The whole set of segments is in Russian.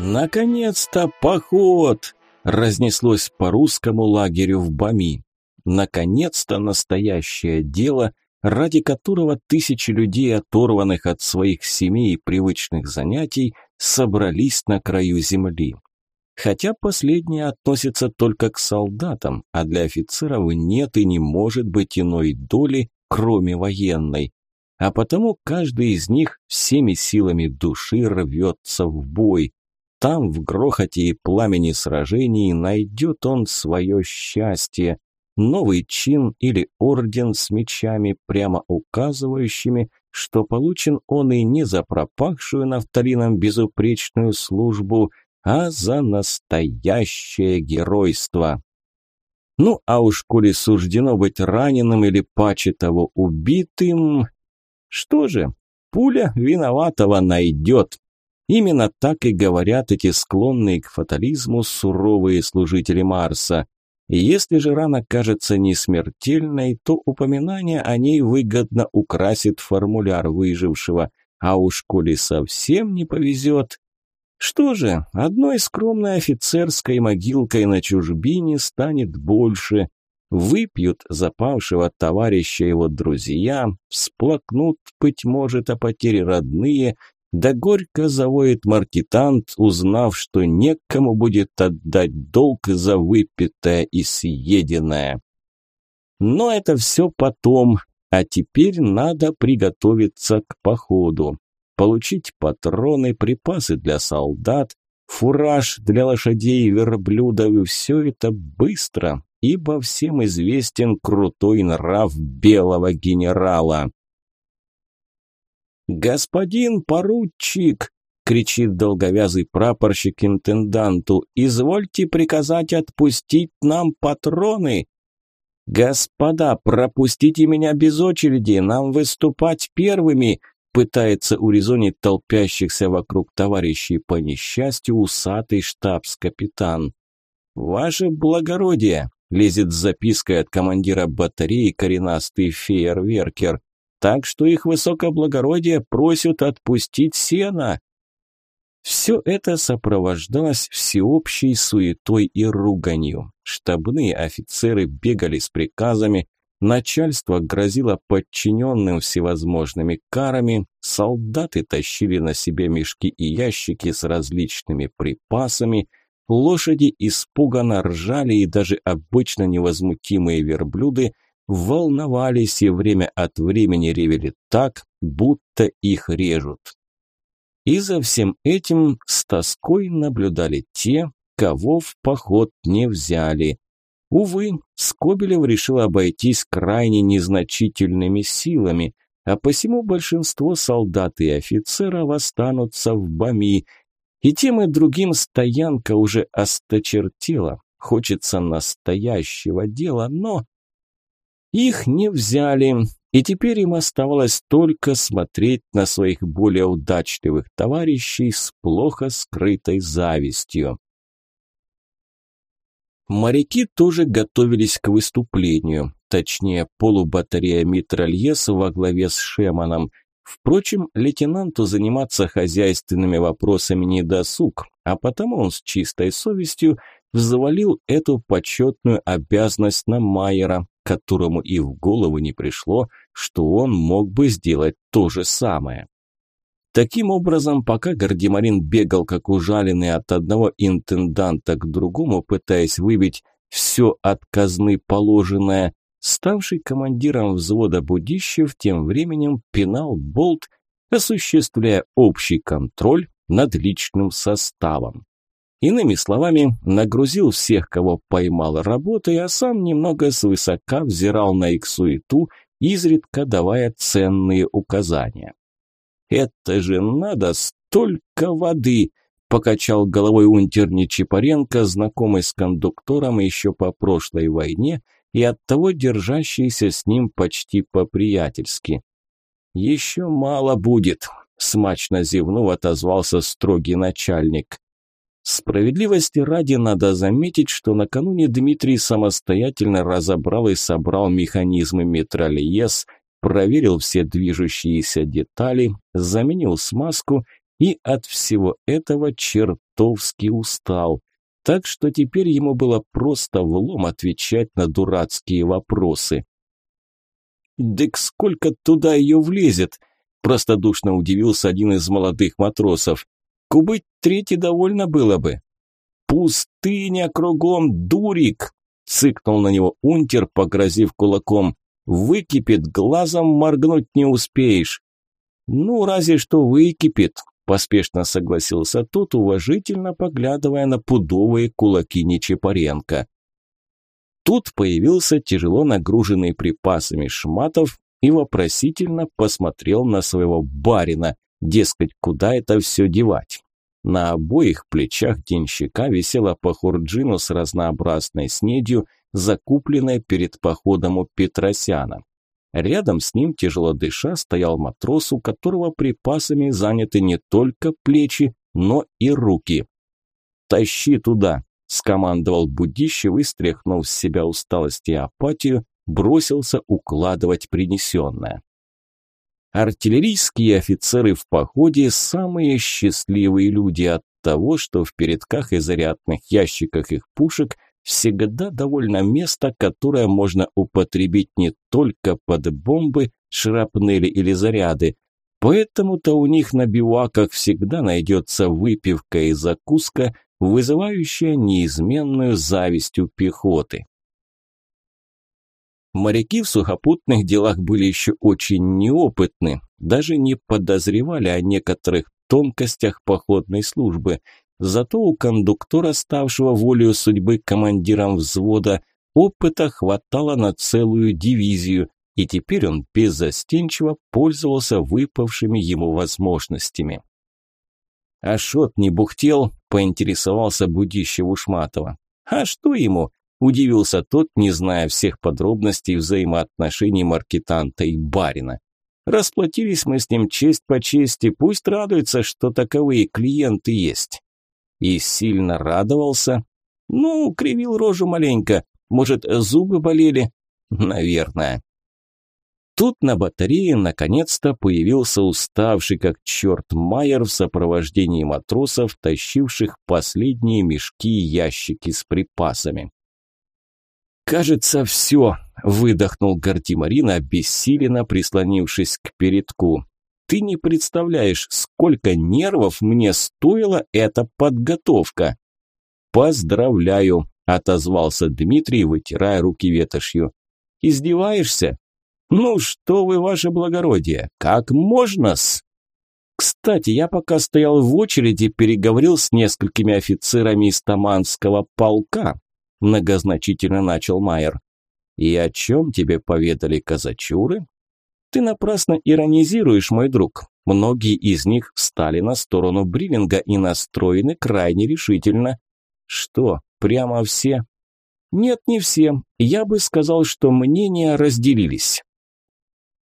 Наконец-то поход! Разнеслось по русскому лагерю в Бами. Наконец-то настоящее дело, ради которого тысячи людей, оторванных от своих семей и привычных занятий, собрались на краю земли. Хотя последнее относится только к солдатам, а для офицеров нет и не может быть иной доли, кроме военной. А потому каждый из них всеми силами души рвется в бой. Там, в грохоте и пламени сражений, найдет он свое счастье, новый чин или орден с мечами, прямо указывающими, что получен он и не за пропахшую нафталином безупречную службу, а за настоящее геройство. Ну, а уж коли суждено быть раненым или паче того убитым, что же, пуля виноватого найдет. Именно так и говорят эти склонные к фатализму суровые служители Марса. Если же рана кажется несмертельной, то упоминание о ней выгодно украсит формуляр выжившего, а уж коли совсем не повезет... Что же, одной скромной офицерской могилкой на чужбине станет больше. Выпьют запавшего товарища его друзья, всплакнут, быть может, о потере родные, да горько завоет маркетант, узнав, что некому будет отдать долг за выпитое и съеденное. Но это все потом, а теперь надо приготовиться к походу. Получить патроны, припасы для солдат, фураж для лошадей и верблюдов, и все это быстро, ибо всем известен крутой нрав белого генерала. «Господин поручик!» – кричит долговязый прапорщик интенданту. «Извольте приказать отпустить нам патроны!» «Господа, пропустите меня без очереди, нам выступать первыми!» пытается урезонить толпящихся вокруг товарищей по несчастью усатый штабс-капитан. «Ваше благородие!» – лезет с запиской от командира батареи коренастый фейерверкер так что их высокоблагородие просят отпустить сено. Все это сопровождалось всеобщей суетой и руганью. Штабные офицеры бегали с приказами, начальство грозило подчиненным всевозможными карами, солдаты тащили на себе мешки и ящики с различными припасами, лошади испуганно ржали и даже обычно невозмутимые верблюды – волновались и время от времени ревели так, будто их режут. И за всем этим с тоской наблюдали те, кого в поход не взяли. Увы, Скобелев решил обойтись крайне незначительными силами, а посему большинство солдат и офицеров останутся в Бами, и тем и другим стоянка уже осточертела. Хочется настоящего дела, но их не взяли, и теперь им оставалось только смотреть на своих более удачливых товарищей с плохо скрытой завистью. Моряки тоже готовились к выступлению, точнее полубатарея Митральес во главе с Шеманом. Впрочем, лейтенанту заниматься хозяйственными вопросами не досуг, а потому он с чистой совестью взвалил эту почетную обязанность на Майера, которому и в голову не пришло, что он мог бы сделать то же самое. Таким образом, пока Гардемарин бегал как ужаленный от одного интенданта к другому, пытаясь выбить все от казны положенное, ставший командиром взвода Будищев тем временем пинал болт, осуществляя общий контроль над личным составом. Иными словами, нагрузил всех, кого поймал работой, а сам немного свысока взирал на их суету, изредка давая ценные указания. «Это же надо столько воды!» – покачал головой унтер Нечипаренко, знакомый с кондуктором еще по прошлой войне и оттого держащийся с ним почти по-приятельски. «Еще мало будет», – смачно зевнув, отозвался строгий начальник. Справедливости ради надо заметить, что накануне Дмитрий самостоятельно разобрал и собрал механизмы метролиез, проверил все движущиеся детали, заменил смазку и от всего этого чертовски устал. Так что теперь ему было просто влом отвечать на дурацкие вопросы. «Дык сколько туда ее влезет?» – простодушно удивился один из молодых матросов. «Кубыть третий довольно было бы». «Пустыня кругом, дурик!» – цыкнул на него унтер, погрозив кулаком. «Выкипит, глазом моргнуть не успеешь». «Ну, разве что выкипит», – поспешно согласился тот, уважительно поглядывая на пудовые кулаки Нечипаренко. Тут появился тяжело нагруженный припасами Шматов и вопросительно посмотрел на своего барина, дескать, куда это все девать. На обоих плечах денщика висела по хурджину с разнообразной снедью, закупленной перед походом у Петросяна. Рядом с ним, тяжело дыша, стоял матрос, у которого припасами заняты не только плечи, но и руки. «Тащи туда!» скомандовал Будищев и, стряхнув с себя усталость и апатию, бросился укладывать принесенное. Артиллерийские офицеры в походе – самые счастливые люди от того, что в передках и зарядных ящиках их пушек всегда довольно место, которое можно употребить не только под бомбы, шрапнели или заряды. Поэтому-то у них на биваках всегда найдется выпивка и закуска, вызывающая неизменную зависть у пехоты. Моряки в сухопутных делах были еще очень неопытны, даже не подозревали о некоторых тонкостях походной службы. Зато у кондуктора, ставшего волею судьбы командиром взвода, опыта хватало на целую дивизию, и теперь он беззастенчиво пользовался выпавшими ему возможностями. Ашот не бухтел, поинтересовался Будищев Ушматова. А что ему? Удивился тот, не зная всех подробностей взаимоотношений маркетанта и барина. Расплатились мы с ним честь по чести, пусть радуется, что таковые клиенты есть. И сильно радовался. Ну, кривил рожу маленько. Может, зубы болели? Наверное. Тут на батарее наконец-то появился уставший как черт Майер в сопровождении матросов, тащивших последние мешки и ящики с припасами. «Кажется, все», – выдохнул Гардимарин, обессиленно прислонившись к передку. «Ты не представляешь, сколько нервов мне стоила эта подготовка!» «Поздравляю», – отозвался Дмитрий, вытирая руки ветошью. «Издеваешься? «Ну что вы, ваше благородие, как можно-с?» «Кстати, я пока стоял в очереди, переговорил с несколькими офицерами из Таманского полка», многозначительно начал Майер. «И о чем тебе поведали казачуры?» «Ты напрасно иронизируешь, мой друг. Многие из них встали на сторону Бриллинга и настроены крайне решительно». «Что, прямо все?» «Нет, не все. Я бы сказал, что мнения разделились».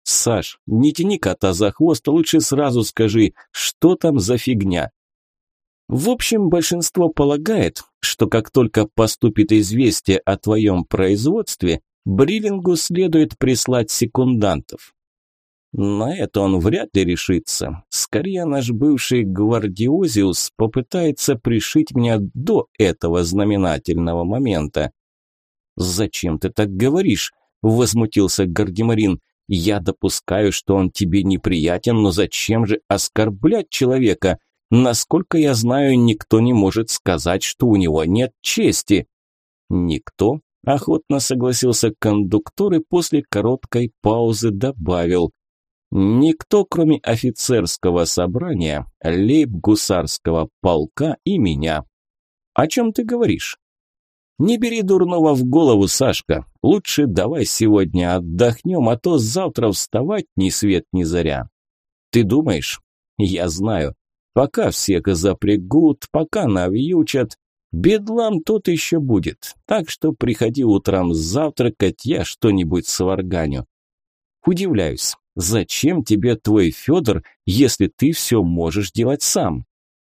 «Саш, не тяни кота за хвост, лучше сразу скажи, что там за фигня?» В общем, большинство полагает, что как только поступит известие о твоем производстве, Бриллингу следует прислать секундантов. На это он вряд ли решится. Скорее, наш бывший гвардиозиус попытается пришить меня до этого знаменательного момента. «Зачем ты так говоришь?» – возмутился Гардемарин. Я допускаю, что он тебе неприятен, но зачем же оскорблять человека? Насколько я знаю, никто не может сказать, что у него нет чести. Никто, охотно согласился кондуктор и после короткой паузы добавил. Никто, кроме офицерского собрания, лейб-гусарского полка и меня. О чем ты говоришь? «Не бери дурного в голову, Сашка. Лучше давай сегодня отдохнем, а то завтра вставать ни свет ни заря». «Ты думаешь?» «Я знаю. Пока всех запрягут, пока навьючат, бедлам тут еще будет. Так что приходи утром завтракать, я что-нибудь сварганю». Удивляюсь, зачем тебе твой Федор, если ты все можешь делать сам?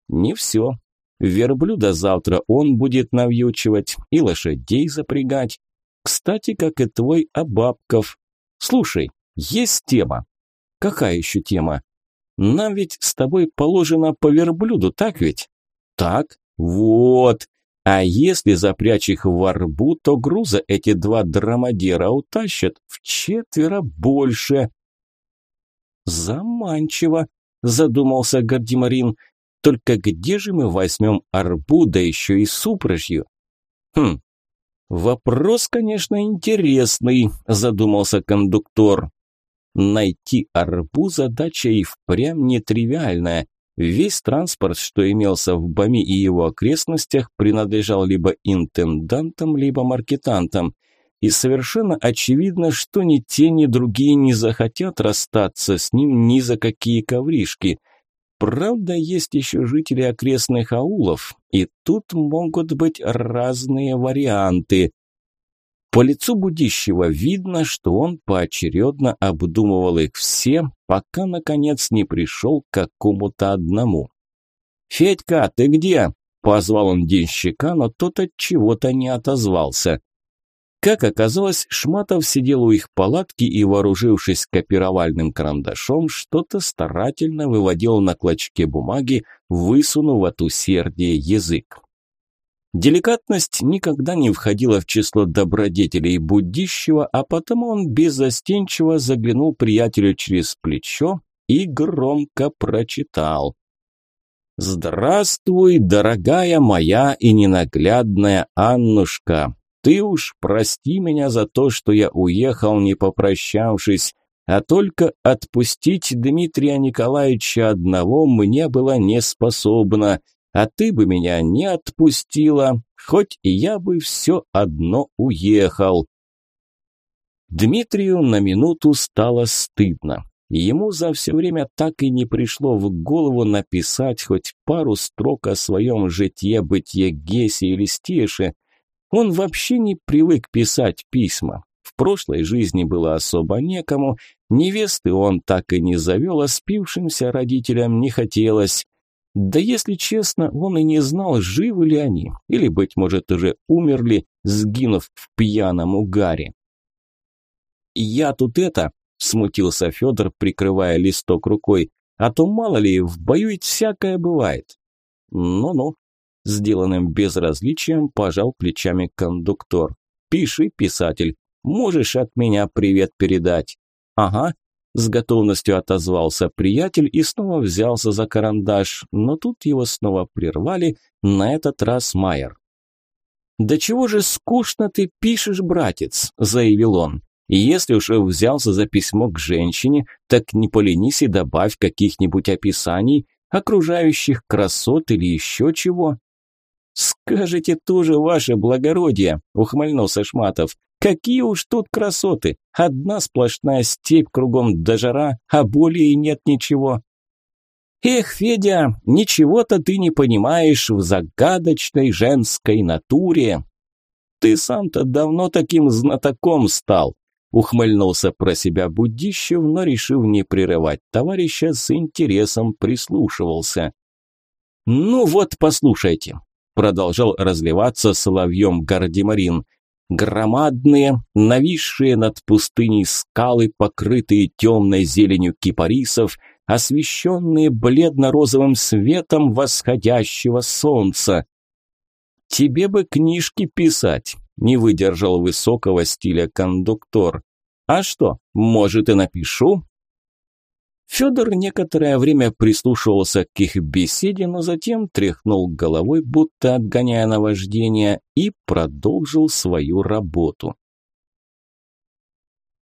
Не все. Верблюда завтра он будет навьючивать и лошадей запрягать. Кстати, как и твой Абабков. Слушай, есть тема. Какая еще тема? Нам ведь с тобой положено по верблюду, так ведь? Так, вот. А если запрячь их в арбу, то груза эти два драмадера утащат в четверо больше. Заманчиво, задумался Гардемарин. Только где же мы возьмем арбу, да еще и с упряжью? Хм, вопрос, конечно, интересный, задумался кондуктор. Найти арбу задача и впрямь нетривиальная. Весь транспорт, что имелся в Бами и его окрестностях, принадлежал либо интендантам, либо маркетантам. И совершенно очевидно, что ни те, ни другие не захотят расстаться с ним ни за какие ковришки – Правда, есть еще жители окрестных аулов, и тут могут быть разные варианты. По лицу будущего видно, что он поочередно обдумывал их все, пока, наконец, не пришел к какому-то одному. «Федька, ты где?» – позвал он денщика, но тот от чего-то не отозвался. Как оказалось, Шматов сидел у их палатки и, вооружившись копировальным карандашом, что-то старательно выводил на клочке бумаги, высунув от усердия язык. Деликатность никогда не входила в число добродетелей будущего, а потому он беззастенчиво заглянул приятелю через плечо и громко прочитал. «Здравствуй, дорогая моя и ненаглядная Аннушка! Ты уж прости меня за то, что я уехал, не попрощавшись, а только отпустить Дмитрия Николаевича одного мне было неспособно, а ты бы меня не отпустила, хоть и я бы все одно уехал. Дмитрию на минуту стало стыдно. Ему за все время так и не пришло в голову написать хоть пару строк о своем житье-бытие Гесе или Стеше, он вообще не привык писать письма. В прошлой жизни было особо некому, невесты он так и не завел, а спившимся родителям не хотелось. Да если честно, он и не знал, живы ли они, или, быть может, уже умерли, сгинув в пьяном угаре. «Я тут это...» – смутился Федор, прикрывая листок рукой. «А то, мало ли, в бою ведь всякое бывает». «Ну-ну», Сделанным безразличием пожал плечами кондуктор. «Пиши, писатель, можешь от меня привет передать?» «Ага», с готовностью отозвался приятель и снова взялся за карандаш, но тут его снова прервали, на этот раз Майер. «Да чего же скучно ты пишешь, братец?» – заявил он. «И если уж взялся за письмо к женщине, так не поленись и добавь каких-нибудь описаний, окружающих красот или еще чего. «Скажете тоже, ваше благородие», – ухмыльнулся Шматов. «Какие уж тут красоты! Одна сплошная степь кругом до жара, а более и нет ничего». «Эх, Федя, ничего-то ты не понимаешь в загадочной женской натуре. Ты сам-то давно таким знатоком стал», – ухмыльнулся про себя Будищев, но, решив не прерывать товарища, с интересом прислушивался. «Ну вот, послушайте, продолжал разливаться соловьем Гардемарин. Громадные, нависшие над пустыней скалы, покрытые темной зеленью кипарисов, освещенные бледно-розовым светом восходящего солнца. «Тебе бы книжки писать», – не выдержал высокого стиля кондуктор. «А что, может и напишу?» Федор некоторое время прислушивался к их беседе, но затем тряхнул головой, будто отгоняя наваждение, и продолжил свою работу.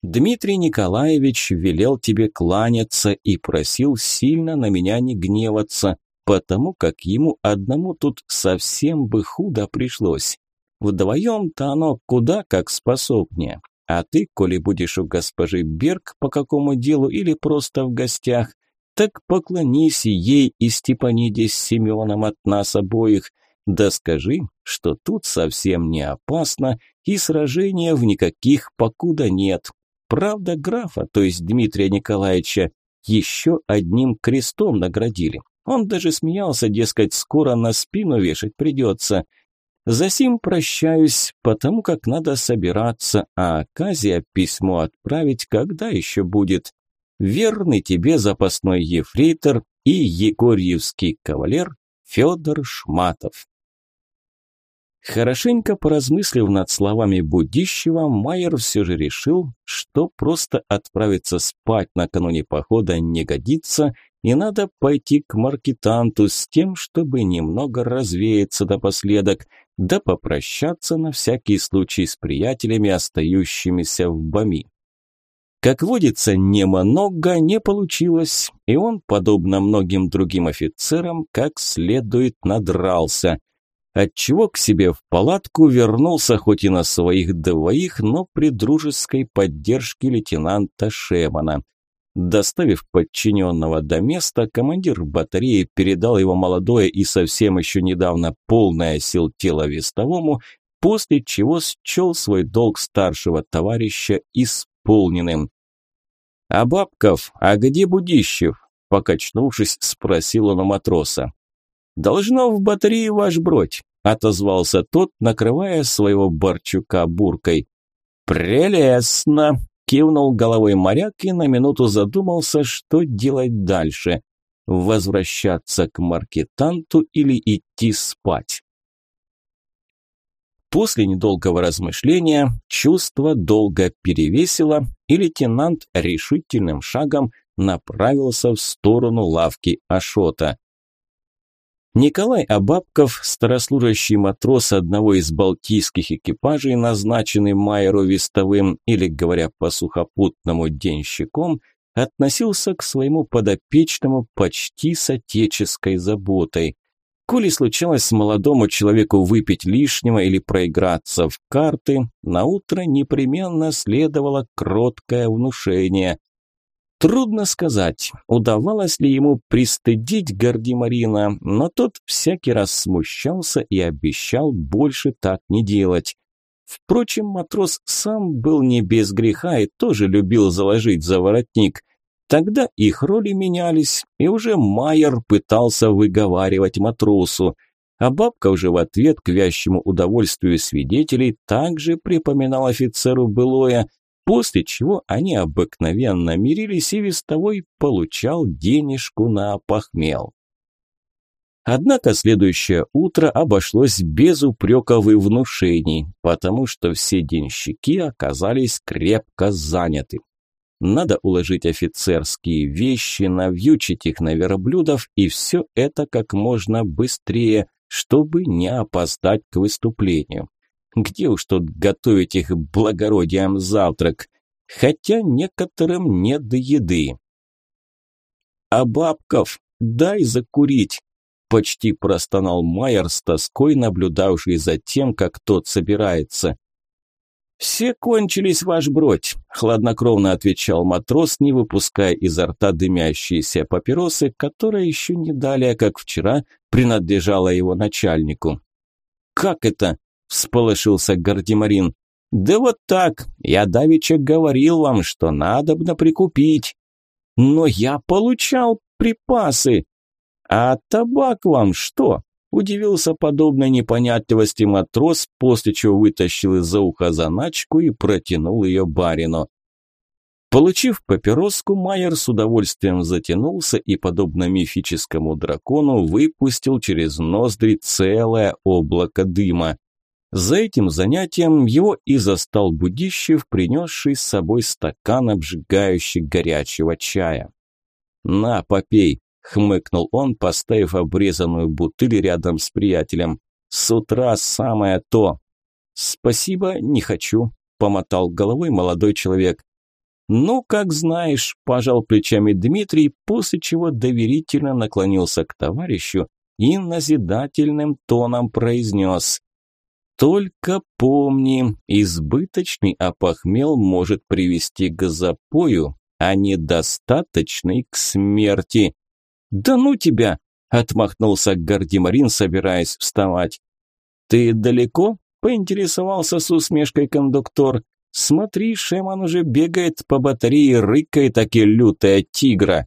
Дмитрий Николаевич велел тебе кланяться и просил сильно на меня не гневаться, потому как ему одному тут совсем бы худо пришлось. Вдвоем-то оно куда как способнее. А ты, коли будешь у госпожи Берг по какому делу или просто в гостях, так поклонись ей и Степаниде с Семеном от нас обоих, да скажи, что тут совсем не опасно и сражения в никаких покуда нет. Правда, графа, то есть Дмитрия Николаевича, еще одним крестом наградили. Он даже смеялся, дескать, скоро на спину вешать придется – Засим прощаюсь, потому как надо собираться, а Аказия письмо отправить когда еще будет. верный тебе запасной ефрейтор и егорьевский кавалер Федор Шматов. Хорошенько поразмыслив над словами Будищева, Майер все же решил, что просто отправиться спать накануне похода не годится, и надо пойти к маркетанту с тем, чтобы немного развеяться напоследок, да попрощаться на всякий случай с приятелями, остающимися в Бами. Как водится, немного не получилось, и он, подобно многим другим офицерам, как следует надрался – отчего к себе в палатку вернулся хоть и на своих двоих, но при дружеской поддержке лейтенанта Шемана. Доставив подчиненного до места, командир батареи передал его молодое и совсем еще недавно полное сил тело вестовому, после чего счел свой долг старшего товарища исполненным. «А Бабков, а где Будищев?» – покачнувшись, спросил он у матроса. «Должно в батарее ваш бродь», – отозвался тот, накрывая своего Борчука буркой. «Прелестно!» – кивнул головой моряк и на минуту задумался, что делать дальше – возвращаться к маркетанту или идти спать. После недолгого размышления чувство долго перевесило, и лейтенант решительным шагом направился в сторону лавки Ашота. Николай Абабков, старослужащий матрос одного из балтийских экипажей, назначенный Майеру Вестовым или, говоря по-сухопутному, денщиком, относился к своему подопечному почти с отеческой заботой. Коли случалось молодому человеку выпить лишнего или проиграться в карты, на утро непременно следовало кроткое внушение. Трудно сказать, удавалось ли ему пристыдить Гардемарина, но тот всякий раз смущался и обещал больше так не делать. Впрочем, матрос сам был не без греха и тоже любил заложить за воротник. Тогда их роли менялись, и уже Майер пытался выговаривать матросу. А бабка уже в ответ к вящему удовольствию свидетелей также припоминал офицеру былое, после чего они обыкновенно мирились, и вестовой получал денежку на опохмел. Однако следующее утро обошлось без упреков и внушений, потому что все денщики оказались крепко заняты. Надо уложить офицерские вещи, навьючить их на верблюдов и все это как можно быстрее, чтобы не опоздать к выступлению. Где уж тут готовить их благородием завтрак? Хотя некоторым не до еды. «А бабков, дай закурить!» Почти простонал Майер с тоской, наблюдавший за тем, как тот собирается. «Все кончились, ваш бродь», – хладнокровно отвечал матрос, не выпуская изо рта дымящиеся папиросы, которая еще не далее, как вчера, принадлежала его начальнику. «Как это?» – всполошился Гардемарин. «Да вот так, я давеча говорил вам, что надобно прикупить. Но я получал припасы. А табак вам что?» – удивился подобной непонятливости матрос, после чего вытащил из-за уха заначку и протянул ее барину. Получив папироску, Майер с удовольствием затянулся и, подобно мифическому дракону, выпустил через ноздри целое облако дыма. За этим занятием его и застал Будищев, принесший с собой стакан обжигающий горячего чая. «На, попей!» – хмыкнул он, поставив обрезанную бутыль рядом с приятелем. «С утра самое то!» «Спасибо, не хочу», – помотал головой молодой человек. «Ну, как знаешь», – пожал плечами Дмитрий, после чего доверительно наклонился к товарищу и назидательным тоном произнес только помни, избыточный опохмел может привести к запою, а недостаточный к смерти. Да ну тебя, отмахнулся Гардемарин, собираясь вставать. Ты далеко? поинтересовался с усмешкой кондуктор. Смотри, Шеман уже бегает по батарее, рыкает таки лютая тигра.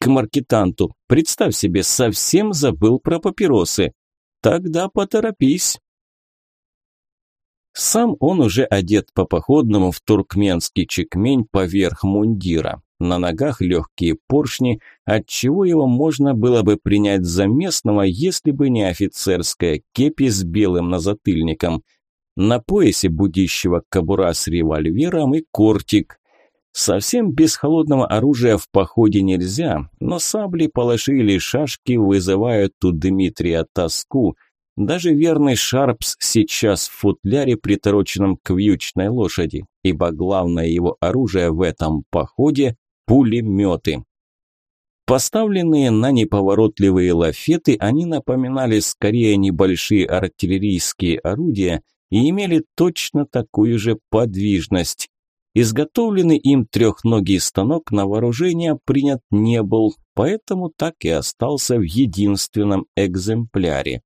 К маркетанту. Представь себе, совсем забыл про папиросы. Тогда поторопись. Сам он уже одет по походному в туркменский чекмень поверх мундира. На ногах легкие поршни, отчего его можно было бы принять за местного, если бы не офицерская кепи с белым назатыльником. На поясе будущего кобура с револьвером и кортик. Совсем без холодного оружия в походе нельзя, но сабли, палаши или шашки вызывают у Дмитрия тоску. Даже верный Шарпс сейчас в футляре, притороченном к вьючной лошади, ибо главное его оружие в этом походе – пулеметы. Поставленные на неповоротливые лафеты, они напоминали скорее небольшие артиллерийские орудия и имели точно такую же подвижность. Изготовленный им трехногий станок на вооружение принят не был, поэтому так и остался в единственном экземпляре.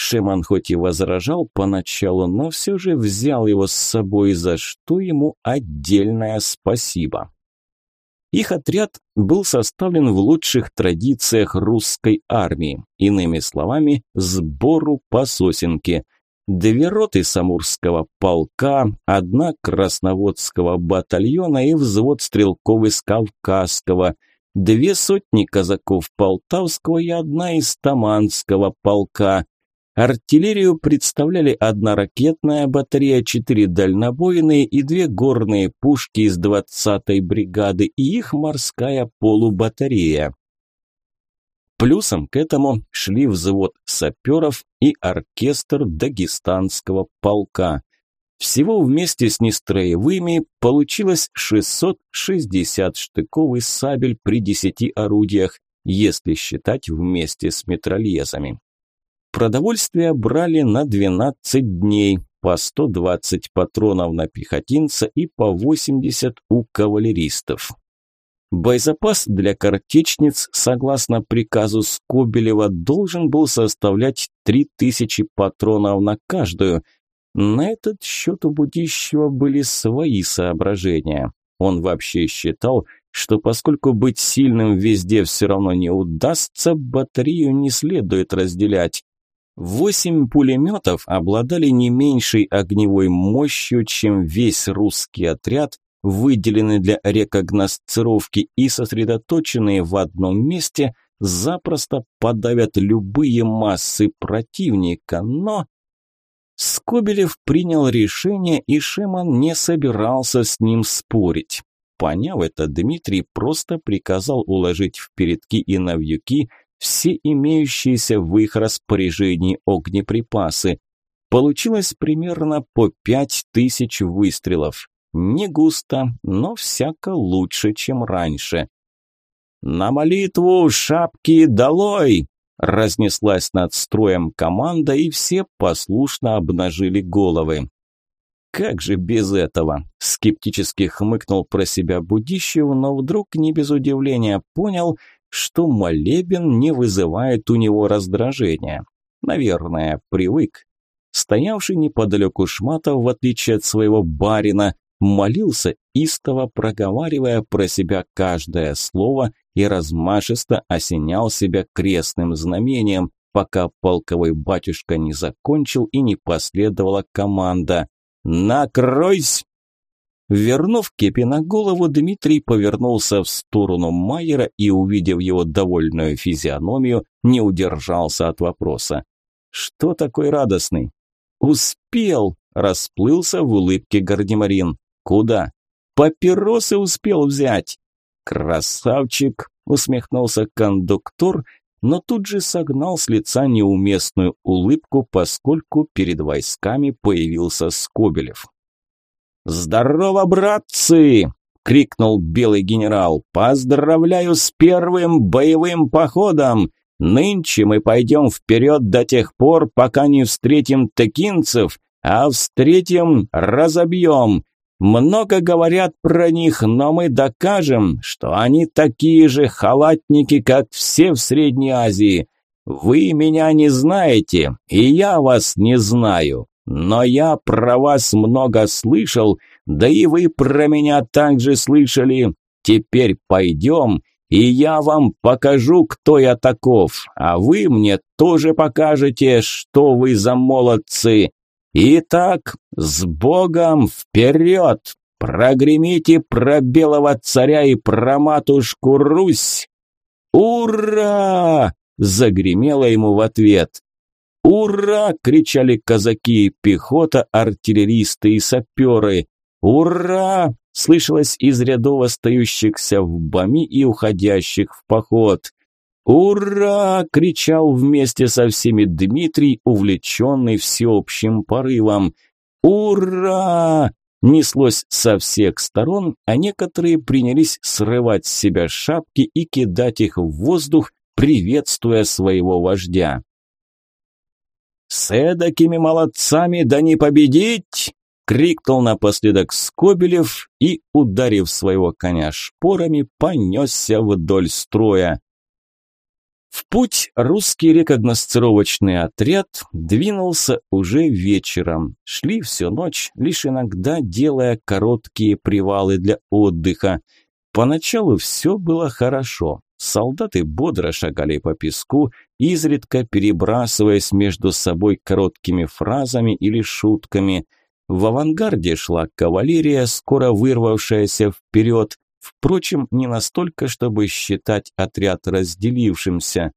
Шеман хоть и возражал поначалу, но все же взял его с собой, за что ему отдельное спасибо. Их отряд был составлен в лучших традициях русской армии, иными словами, сбору по сосенке – две роты Самурского полка, одна Красноводского батальона и взвод стрелков из Кавказского, две сотни казаков Полтавского и одна из Таманского полка. Артиллерию представляли одна ракетная батарея, четыре дальнобойные и две горные пушки из 20-й бригады и их морская полубатарея. Плюсом к этому шли взвод саперов и оркестр дагестанского полка. Всего вместе с нестроевыми получилось 660 штыковый сабель при 10 орудиях, если считать вместе с метрольезами. Продовольствие брали на 12 дней, по 120 патронов на пехотинца и по 80 у кавалеристов. Боезапас для картечниц, согласно приказу Скобелева, должен был составлять 3000 патронов на каждую. На этот счет у Будищева были свои соображения. Он вообще считал, что поскольку быть сильным везде все равно не удастся, батарею не следует разделять. Восемь пулеметов обладали не меньшей огневой мощью, чем весь русский отряд, выделенные для рекогносцировки и сосредоточенные в одном месте, запросто подавят любые массы противника, но... Скобелев принял решение, и Шеман не собирался с ним спорить. Поняв это, Дмитрий просто приказал уложить в передки и навьюки все имеющиеся в их распоряжении огнеприпасы. Получилось примерно по пять тысяч выстрелов. Не густо, но всяко лучше, чем раньше. «На молитву шапки долой!» Разнеслась над строем команда, и все послушно обнажили головы. «Как же без этого?» – скептически хмыкнул про себя Будищев, но вдруг не без удивления понял, что молебен не вызывает у него раздражения. Наверное, привык. Стоявший неподалеку Шматов, в отличие от своего барина, молился, истово проговаривая про себя каждое слово и размашисто осенял себя крестным знамением, пока полковой батюшка не закончил и не последовала команда «Накройсь!». Вернув кепи на голову, Дмитрий повернулся в сторону Майера и, увидев его довольную физиономию, не удержался от вопроса. «Что такой радостный?» «Успел!» – расплылся в улыбке Гардемарин. Куда? Папиросы успел взять. Красавчик, усмехнулся кондуктор, но тут же согнал с лица неуместную улыбку, поскольку перед войсками появился Скобелев. «Здорово, братцы!» – крикнул белый генерал. «Поздравляю с первым боевым походом! Нынче мы пойдем вперед до тех пор, пока не встретим текинцев, а встретим – разобьем. Много говорят про них, но мы докажем, что они такие же халатники, как все в Средней Азии. Вы меня не знаете, и я вас не знаю. Но я про вас много слышал, да и вы про меня также слышали. Теперь пойдем, и я вам покажу, кто я таков, а вы мне тоже покажете, что вы за молодцы. Итак, с Богом вперед! Прогремите про белого царя и про матушку Русь! Ура! Загремело ему в ответ. «Ура!» – кричали казаки пехота, артиллеристы и саперы. «Ура!» – слышалось из рядов остающихся в бами и уходящих в поход. «Ура!» – кричал вместе со всеми Дмитрий, увлеченный всеобщим порывом. «Ура!» – неслось со всех сторон, а некоторые принялись срывать с себя шапки и кидать их в воздух, приветствуя своего вождя. «С эдакими молодцами да не победить!» – крикнул напоследок Скобелев и, ударив своего коня шпорами, понесся вдоль строя. В путь русский рекогносцировочный отряд двинулся уже вечером. Шли всю ночь, лишь иногда делая короткие привалы для отдыха. Поначалу все было хорошо. Солдаты бодро шагали по песку, изредка перебрасываясь между собой короткими фразами или шутками. В авангарде шла кавалерия, скоро вырвавшаяся вперед, впрочем, не настолько, чтобы считать отряд разделившимся.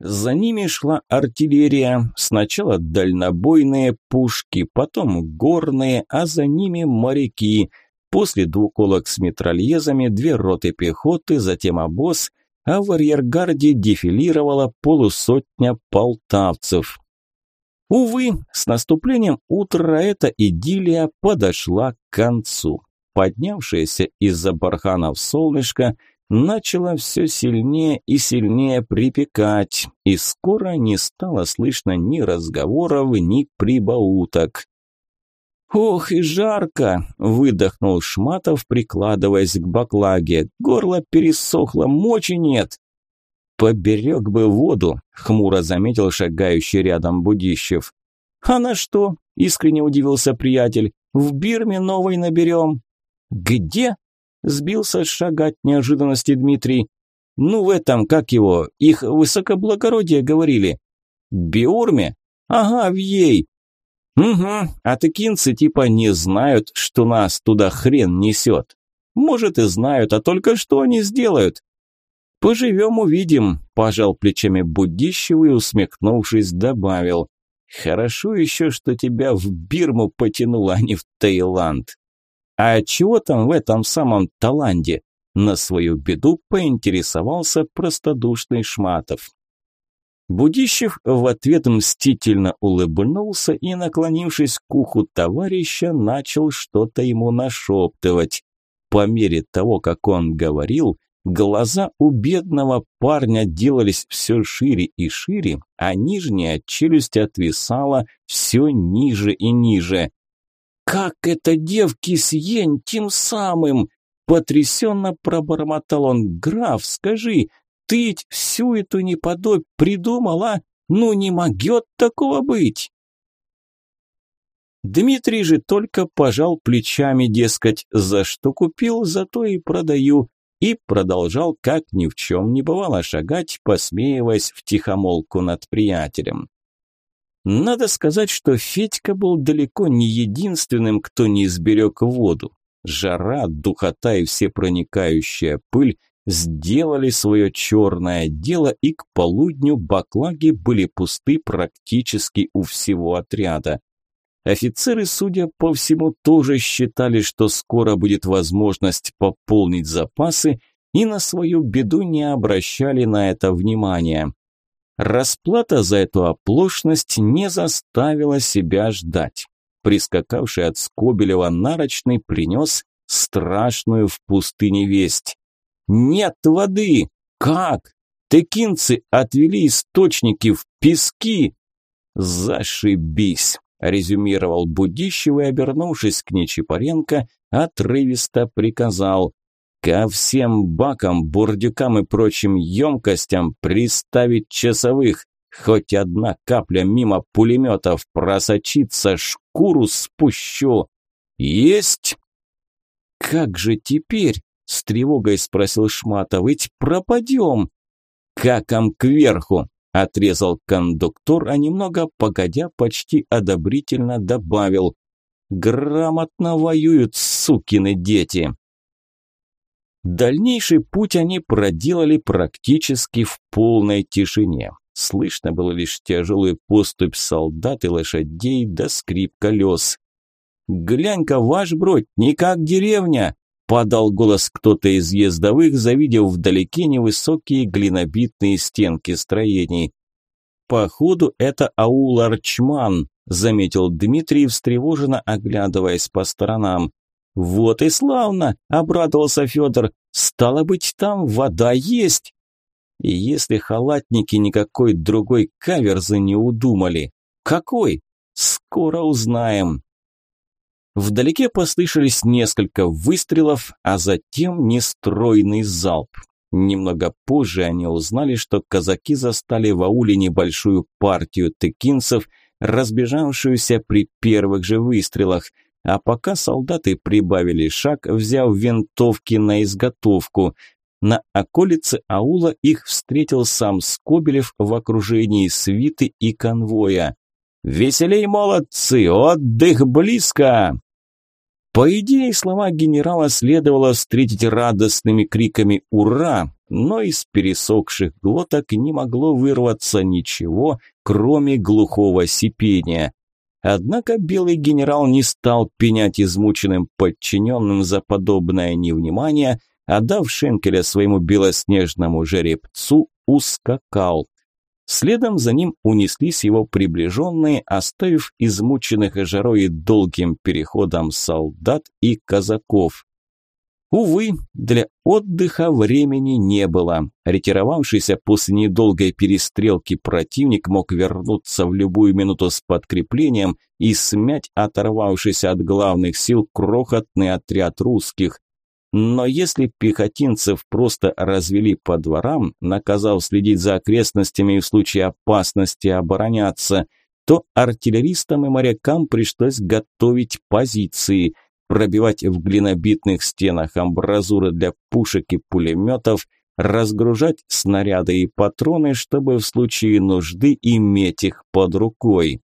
За ними шла артиллерия, сначала дальнобойные пушки, потом горные, а за ними моряки. После двуколок с метрольезами две роты пехоты, затем обоз – а в арьергарде дефилировала полусотня полтавцев. Увы, с наступлением утра эта идиллия подошла к концу. Поднявшееся из-за барханов солнышко начало все сильнее и сильнее припекать, и скоро не стало слышно ни разговоров, ни прибауток. «Ох и жарко!» – выдохнул Шматов, прикладываясь к баклаге. «Горло пересохло, мочи нет!» «Поберег бы воду», – хмуро заметил шагающий рядом Будищев. «А на что?» – искренне удивился приятель. «В Бирме новой наберем». «Где?» – сбился шагать неожиданности Дмитрий. «Ну, в этом, как его, их высокоблагородие говорили». «Биурме?» «Ага, в ей. «Угу, а тыкинцы типа не знают, что нас туда хрен несет. Может и знают, а только что они сделают?» «Поживем, увидим», – пожал плечами Будищев и, усмехнувшись, добавил. «Хорошо еще, что тебя в Бирму потянуло, а не в Таиланд». «А чего там в этом самом Таиланде?» На свою беду поинтересовался простодушный Шматов. Будищев в ответ мстительно улыбнулся и, наклонившись к уху товарища, начал что-то ему нашептывать. По мере того, как он говорил, глаза у бедного парня делались все шире и шире, а нижняя челюсть отвисала все ниже и ниже. «Как это девки с ень тем самым?» Потрясенно пробормотал он. «Граф, скажи, ты всю эту неподобь придумала? Ну не могет такого быть!» Дмитрий же только пожал плечами, дескать, за что купил, за то и продаю, и продолжал, как ни в чем не бывало, шагать, посмеиваясь в тихомолку над приятелем. Надо сказать, что Федька был далеко не единственным, кто не сберег воду. Жара, духота и всепроникающая пыль сделали свое черное дело, и к полудню баклаги были пусты практически у всего отряда. Офицеры, судя по всему, тоже считали, что скоро будет возможность пополнить запасы, и на свою беду не обращали на это внимания. Расплата за эту оплошность не заставила себя ждать. Прискакавший от Скобелева нарочный принес страшную в пустыне весть. Нет воды! Как? Текинцы отвели источники в пески. Зашибись, резюмировал Будищев и, обернувшись к Нечипаренко, отрывисто приказал ко всем бакам, бурдюкам и прочим емкостям приставить часовых. Хоть одна капля мимо пулеметов просочится, шкуру спущу. Есть! Как же теперь? С тревогой спросил Шматов. Ведь пропадем. Каком кверху? Отрезал кондуктор, а немного погодя почти одобрительно добавил. Грамотно воюют, сукины дети. Дальнейший путь они проделали практически в полной тишине. Слышно было лишь тяжелую поступь солдат и лошадей да скрип колес. «Глянь-ка, ваш бродь, не как деревня!» – подал голос кто-то из ездовых, завидев вдалеке невысокие глинобитные стенки строений. «Походу, это аул Арчман», – заметил Дмитрий, встревоженно оглядываясь по сторонам. «Вот и славно!» – обрадовался Федор. «Стало быть, там вода есть!» И если халатники никакой другой каверзы не удумали. Какой? Скоро узнаем. Вдалеке послышались несколько выстрелов, а затем нестройный залп. Немного позже они узнали, что казаки застали в ауле небольшую партию тыкинцев, разбежавшуюся при первых же выстрелах, а пока солдаты прибавили шаг, взяв винтовки на изготовку – на околице аула их встретил сам Скобелев в окружении свиты и конвоя. «Веселей, молодцы! Отдых близко!» По идее, слова генерала следовало встретить радостными криками «Ура!», но из пересохших глоток не могло вырваться ничего, кроме глухого сипения. Однако белый генерал не стал пенять измученным подчиненным за подобное невнимание – отдав Шенкеля своему белоснежному жеребцу, ускакал. Следом за ним унеслись его приближенные, оставив измученных жарой и долгим переходом солдат и казаков. Увы, для отдыха времени не было. Ретировавшийся после недолгой перестрелки противник мог вернуться в любую минуту с подкреплением и смять оторвавшийся от главных сил крохотный отряд русских. Но если пехотинцев просто развели по дворам, наказав следить за окрестностями и в случае опасности обороняться, то артиллеристам и морякам пришлось готовить позиции, пробивать в глинобитных стенах амбразуры для пушек и пулеметов, разгружать снаряды и патроны, чтобы в случае нужды иметь их под рукой.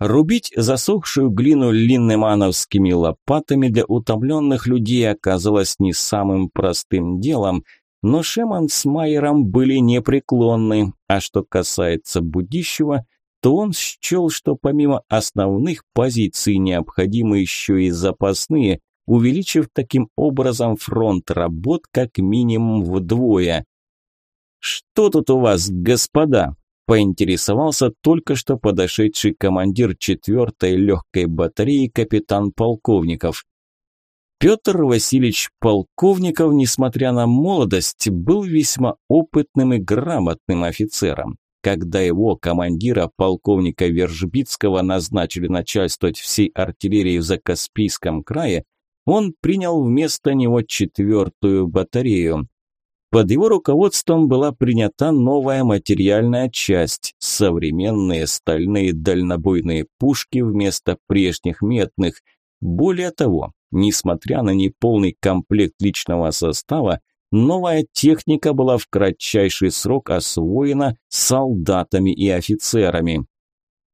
Рубить засохшую глину линнемановскими лопатами для утомленных людей оказалось не самым простым делом, но Шеман с Майером были непреклонны, а что касается Будищева, то он счел, что помимо основных позиций необходимы еще и запасные, увеличив таким образом фронт работ как минимум вдвое. «Что тут у вас, господа?» Поинтересовался только что подошедший командир четвертой легкой батареи капитан Полковников. Петр Васильевич Полковников, несмотря на молодость, был весьма опытным и грамотным офицером. Когда его командира, полковника Вержбицкого, назначили начальствовать всей артиллерией в Закаспийском крае, он принял вместо него четвертую батарею. Под его руководством была принята новая материальная часть – современные стальные дальнобойные пушки вместо прежних медных. Более того, несмотря на неполный комплект личного состава, новая техника была в кратчайший срок освоена солдатами и офицерами.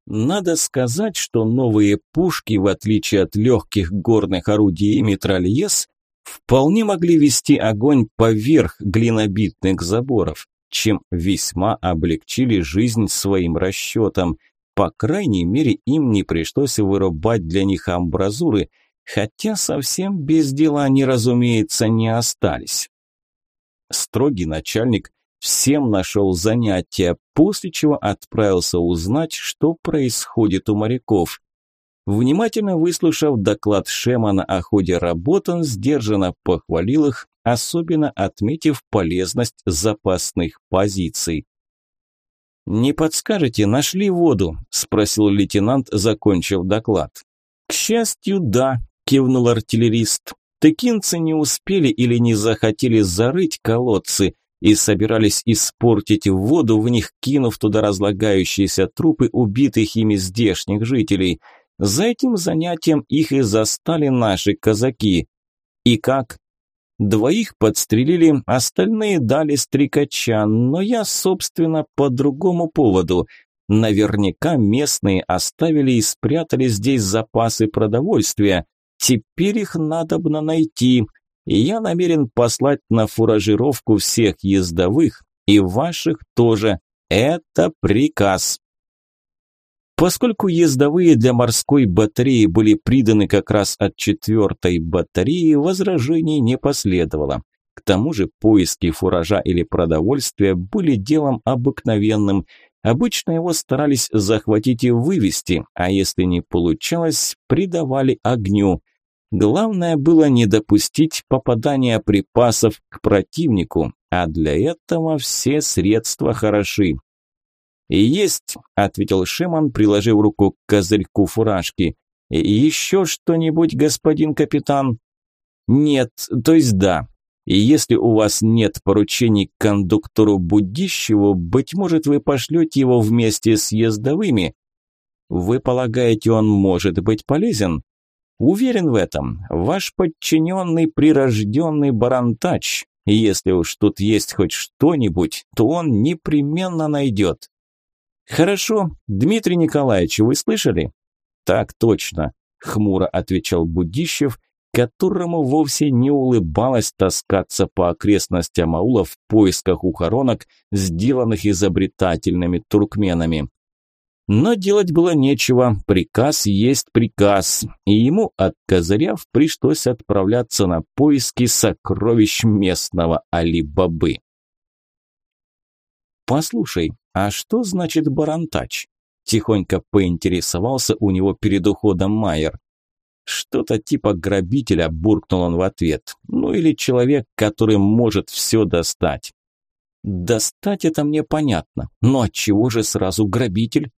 Надо сказать, что новые пушки, в отличие от легких горных орудий и метрольез, вполне могли вести огонь поверх глинобитных заборов, чем весьма облегчили жизнь своим расчетам. По крайней мере, им не пришлось вырубать для них амбразуры, хотя совсем без дела они, разумеется, не остались. Строгий начальник всем нашел занятия, после чего отправился узнать, что происходит у моряков. Внимательно выслушав доклад Шемана о ходе работ, он сдержанно похвалил их, особенно отметив полезность запасных позиций. «Не подскажете, нашли воду?» – спросил лейтенант, закончив доклад. «К счастью, да», – кивнул артиллерист. «Тыкинцы не успели или не захотели зарыть колодцы и собирались испортить воду, в них кинув туда разлагающиеся трупы убитых ими здешних жителей». За этим занятием их и застали наши казаки. И как? Двоих подстрелили, остальные дали стрекача, но я, собственно, по другому поводу. Наверняка местные оставили и спрятали здесь запасы продовольствия. Теперь их надобно найти, и я намерен послать на фуражировку всех ездовых, и ваших тоже. Это приказ. Поскольку ездовые для морской батареи были приданы как раз от четвертой батареи, возражений не последовало. К тому же поиски фуража или продовольствия были делом обыкновенным. Обычно его старались захватить и вывести, а если не получалось, придавали огню. Главное было не допустить попадания припасов к противнику, а для этого все средства хороши. «Есть», – ответил Шеман, приложив руку к козырьку фуражки. «Еще что-нибудь, господин капитан?» «Нет, то есть да. И если у вас нет поручений к кондуктору Будищеву, быть может, вы пошлете его вместе с ездовыми. Вы полагаете, он может быть полезен?» «Уверен в этом. Ваш подчиненный прирожденный барантач. Если уж тут есть хоть что-нибудь, то он непременно найдет». «Хорошо. Дмитрий Николаевич, вы слышали?» «Так точно», – хмуро отвечал Будищев, которому вовсе не улыбалось таскаться по окрестностям аула в поисках ухоронок, сделанных изобретательными туркменами. Но делать было нечего, приказ есть приказ, и ему, откозыряв, пришлось отправляться на поиски сокровищ местного Али-Бабы. «Послушай, а что значит барантач?» Тихонько поинтересовался у него перед уходом Майер. Что-то типа грабителя, буркнул он в ответ. Ну или человек, который может все достать. Достать это мне понятно, но от чего же сразу грабитель?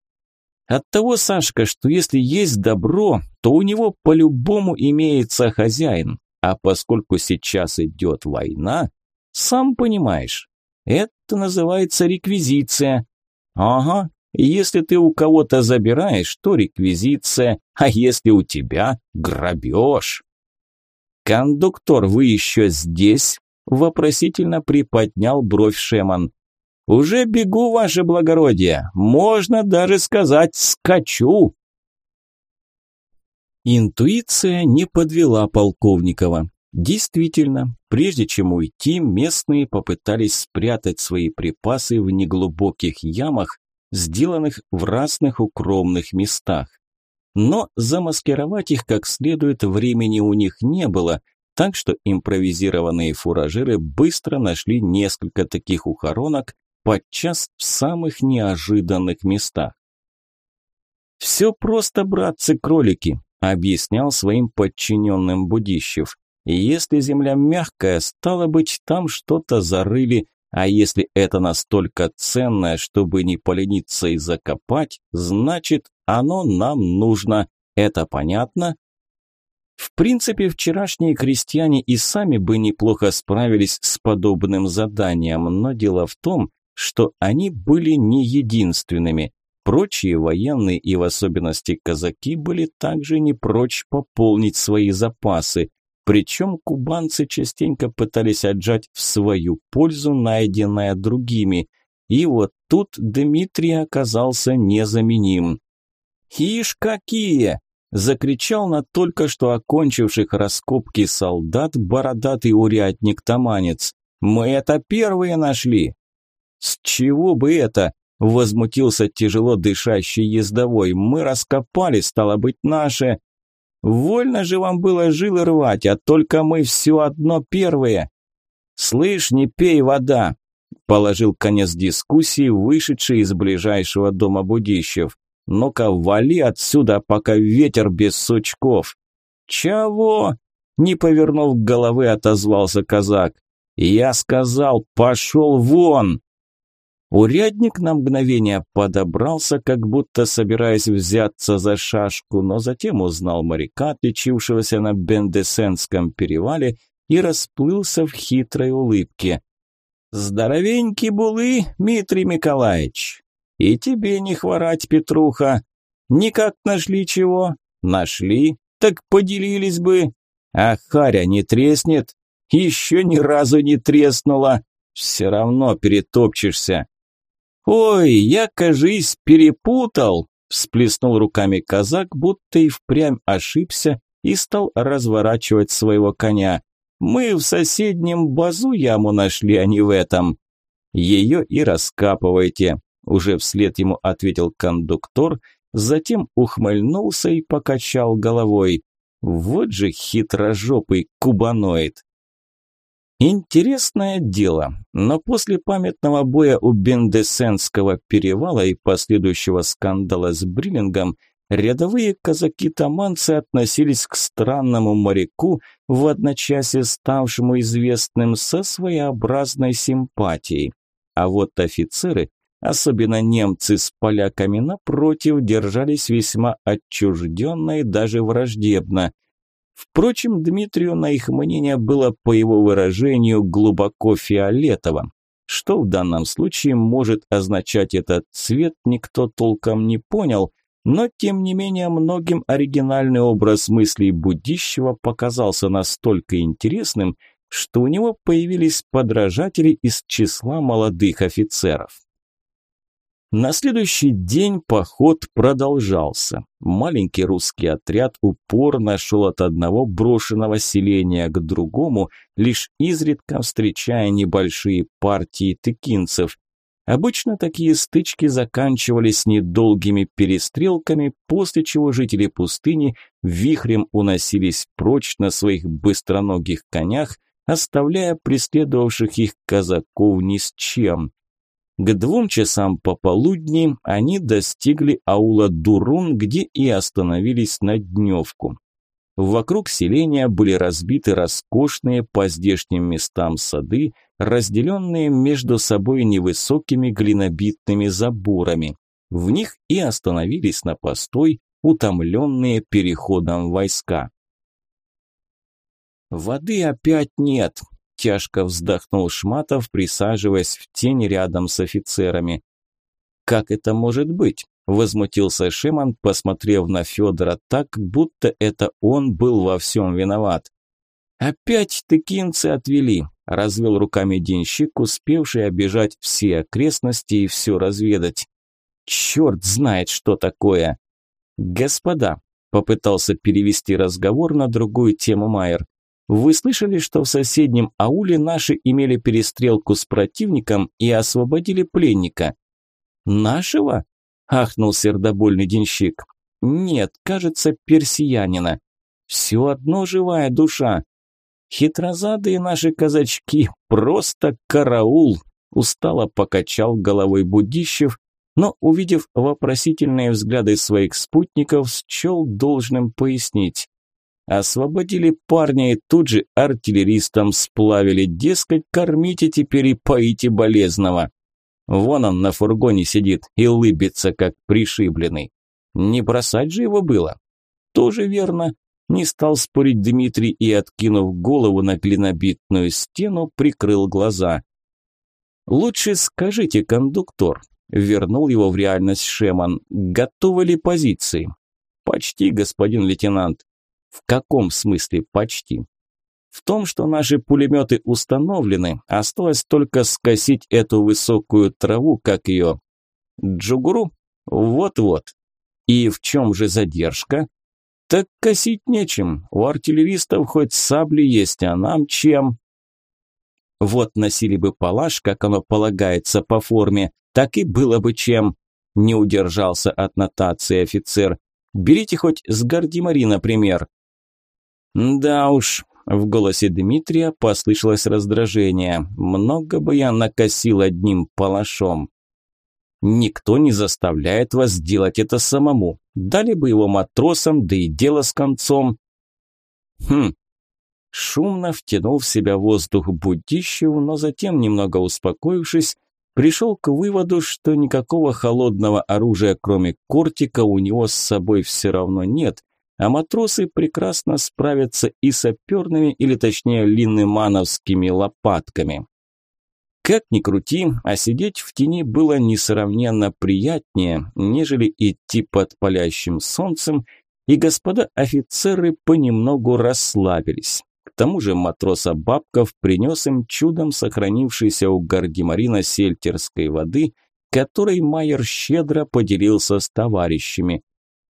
От того, Сашка, что если есть добро, то у него по-любому имеется хозяин. А поскольку сейчас идет война, сам понимаешь, это называется реквизиция. Ага, если ты у кого-то забираешь, то реквизиция, а если у тебя грабеж. Кондуктор, вы еще здесь? Вопросительно приподнял бровь Шеман. Уже бегу, ваше благородие. Можно даже сказать, скачу. Интуиция не подвела Полковникова. Действительно, прежде чем уйти, местные попытались спрятать свои припасы в неглубоких ямах, сделанных в разных укромных местах. Но замаскировать их как следует времени у них не было, так что импровизированные фуражиры быстро нашли несколько таких ухоронок, подчас в самых неожиданных местах. «Все просто, братцы-кролики», – объяснял своим подчиненным Будищев. Если земля мягкая, стало быть, там что-то зарыли, а если это настолько ценное, чтобы не полениться и закопать, значит, оно нам нужно. Это понятно? В принципе, вчерашние крестьяне и сами бы неплохо справились с подобным заданием, но дело в том, что они были не единственными. Прочие военные и в особенности казаки были также не прочь пополнить свои запасы. Причем кубанцы частенько пытались отжать в свою пользу найденное другими. И вот тут Дмитрий оказался незаменим. «Ишь какие!» – закричал на только что окончивших раскопки солдат бородатый урядник-таманец. «Мы это первые нашли!» «С чего бы это?» – возмутился тяжело дышащий ездовой. «Мы раскопали, стало быть, наше...» Вольно же вам было жилы рвать, а только мы все одно первые. Слышь, не пей вода, положил конец дискуссии вышедший из ближайшего дома Будищев. Ну-ка, вали отсюда, пока ветер без сучков. Чего? Не повернув головы, отозвался казак. Я сказал, пошел вон. Урядник на мгновение подобрался, как будто собираясь взяться за шашку, но затем узнал моряка, отличившегося на Бендесенском перевале, и расплылся в хитрой улыбке. «Здоровенький булы, Дмитрий Николаевич! И тебе не хворать, Петруха! Никак нашли чего? Нашли? Так поделились бы! А харя не треснет? Еще ни разу не треснула! Все равно перетопчешься!» «Ой, я, кажись, перепутал!» – всплеснул руками казак, будто и впрямь ошибся и стал разворачивать своего коня. «Мы в соседнем базу яму нашли, а не в этом». «Ее и раскапывайте», – уже вслед ему ответил кондуктор, затем ухмыльнулся и покачал головой. «Вот же хитрожопый кубаноид». Интересное дело, но после памятного боя у Бендесенского перевала и последующего скандала с Бриллингом рядовые казаки-таманцы относились к странному моряку, в одночасье ставшему известным со своеобразной симпатией. А вот офицеры, особенно немцы с поляками напротив, держались весьма отчужденно и даже враждебно – Впрочем, Дмитрию на их мнение было, по его выражению, глубоко фиолетово. Что в данном случае может означать этот цвет, никто толком не понял, но тем не менее многим оригинальный образ мыслей будущего показался настолько интересным, что у него появились подражатели из числа молодых офицеров. На следующий день поход продолжался. Маленький русский отряд упорно шел от одного брошенного селения к другому, лишь изредка встречая небольшие партии тыкинцев. Обычно такие стычки заканчивались недолгими перестрелками, после чего жители пустыни вихрем уносились прочь на своих быстроногих конях, оставляя преследовавших их казаков ни с чем. К двум часам пополудни они достигли аула Дурун, где и остановились на дневку. Вокруг селения были разбиты роскошные по здешним местам сады, разделенные между собой невысокими глинобитными заборами. В них и остановились на постой, утомленные переходом войска. «Воды опять нет», Тяжко вздохнул Шматов, присаживаясь в тень рядом с офицерами. «Как это может быть?» – возмутился Шиман, посмотрев на Федора так, будто это он был во всем виноват. «Опять тыкинцы отвели», – развел руками денщик, успевший обижать все окрестности и все разведать. «Черт знает, что такое!» «Господа», – попытался перевести разговор на другую тему Майер, вы слышали, что в соседнем ауле наши имели перестрелку с противником и освободили пленника? Нашего? Ахнул сердобольный денщик. Нет, кажется, персиянина. Все одно живая душа. Хитрозадые наши казачки, просто караул. Устало покачал головой Будищев, но, увидев вопросительные взгляды своих спутников, счел должным пояснить. Освободили парня и тут же артиллеристам сплавили, дескать, кормите теперь и поите болезного. Вон он на фургоне сидит и лыбится, как пришибленный. Не бросать же его было. Тоже верно. Не стал спорить Дмитрий и, откинув голову на глинобитную стену, прикрыл глаза. «Лучше скажите, кондуктор», – вернул его в реальность Шеман, – «готовы ли позиции?» «Почти, господин лейтенант. В каком смысле почти? В том, что наши пулеметы установлены, осталось только скосить эту высокую траву, как ее. Джугуру? Вот-вот. И в чем же задержка? Так косить нечем. У артиллеристов хоть сабли есть, а нам чем? Вот носили бы палаш, как оно полагается по форме, так и было бы чем. Не удержался от нотации офицер. Берите хоть с Гардемари, например. «Да уж», – в голосе Дмитрия послышалось раздражение. «Много бы я накосил одним палашом». «Никто не заставляет вас делать это самому. Дали бы его матросам, да и дело с концом». «Хм». Шумно втянул в себя воздух Будищеву, но затем, немного успокоившись, пришел к выводу, что никакого холодного оружия, кроме кортика, у него с собой все равно нет, а матросы прекрасно справятся и саперными, или точнее линнемановскими лопатками. Как ни крути, а сидеть в тени было несравненно приятнее, нежели идти под палящим солнцем, и господа офицеры понемногу расслабились. К тому же матроса Бабков принес им чудом сохранившейся у Гардемарина сельтерской воды, которой Майер щедро поделился с товарищами.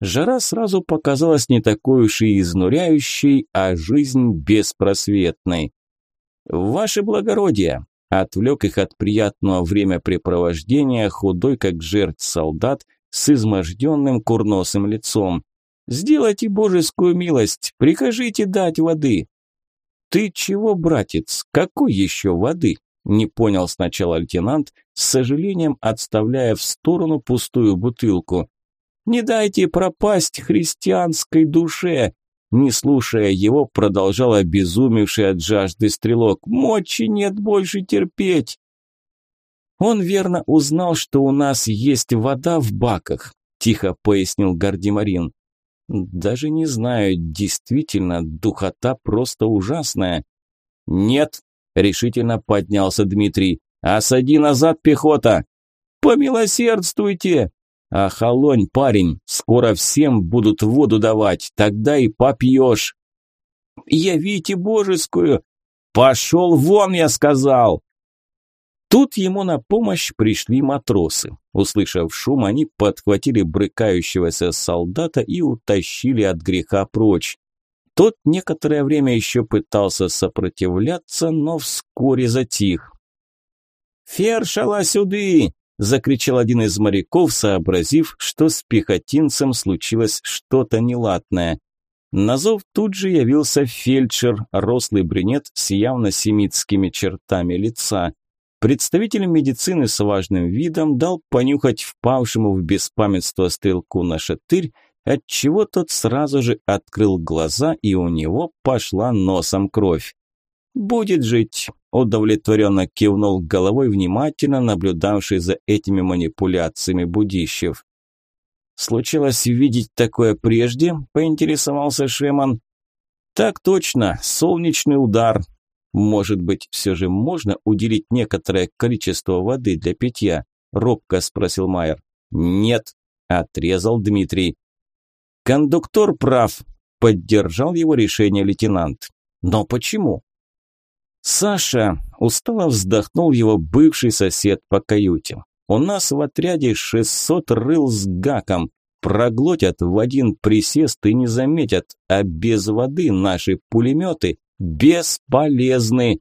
Жара сразу показалась не такой уж и изнуряющей, а жизнь беспросветной. «Ваше благородие!» – отвлек их от приятного времяпрепровождения худой, как жертв солдат, с изможденным курносым лицом. «Сделайте божескую милость, прикажите дать воды!» «Ты чего, братец, какой еще воды?» – не понял сначала лейтенант, с сожалением отставляя в сторону пустую бутылку. «Не дайте пропасть христианской душе!» Не слушая его, продолжал обезумевший от жажды стрелок. «Мочи нет больше терпеть!» Он верно узнал, что у нас есть вода в баках, тихо пояснил Гардемарин. Даже не знаю, действительно, духота просто ужасная. Нет, решительно поднялся Дмитрий. Осади назад, пехота! Помилосердствуйте! Охолонь, парень, скоро всем будут воду давать, тогда и попьешь. Явите божескую! Пошел вон, я сказал! Тут ему на помощь пришли матросы. Услышав шум, они подхватили брыкающегося солдата и утащили от греха прочь. Тот некоторое время еще пытался сопротивляться, но вскоре затих. «Фершала сюды!» – закричал один из моряков, сообразив, что с пехотинцем случилось что-то неладное. На зов тут же явился фельдшер, рослый брюнет с явно семитскими чертами лица. Представитель медицины с важным видом дал понюхать впавшему в беспамятство стрелку на шатырь, отчего тот сразу же открыл глаза, и у него пошла носом кровь. «Будет жить», – удовлетворенно кивнул головой внимательно наблюдавший за этими манипуляциями Будищев. «Случилось видеть такое прежде?» – поинтересовался Шеман. «Так точно, солнечный удар. Может быть, все же можно уделить некоторое количество воды для питья? Робко спросил Майер. Нет, отрезал Дмитрий. Кондуктор прав, поддержал его решение лейтенант. Но почему? Саша устало вздохнул его бывший сосед по каюте. У нас в отряде 600 рыл с гаком. Проглотят в один присест и не заметят, а без воды наши пулеметы бесполезны.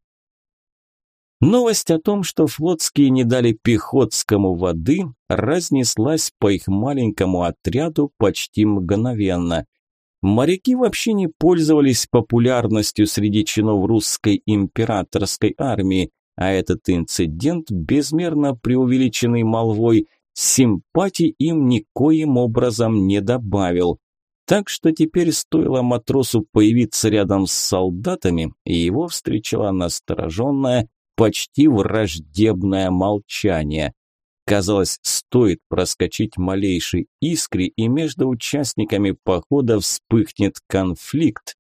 Новость о том, что флотские не дали Пехотскому воды, разнеслась по их маленькому отряду почти мгновенно. Моряки вообще не пользовались популярностью среди чинов русской императорской армии, а этот инцидент, безмерно преувеличенный молвой, симпатий им никоим образом не добавил. Так что теперь стоило матросу появиться рядом с солдатами, и его встречало настороженное, почти враждебное молчание. Казалось, стоит проскочить малейшей искре, и между участниками похода вспыхнет конфликт.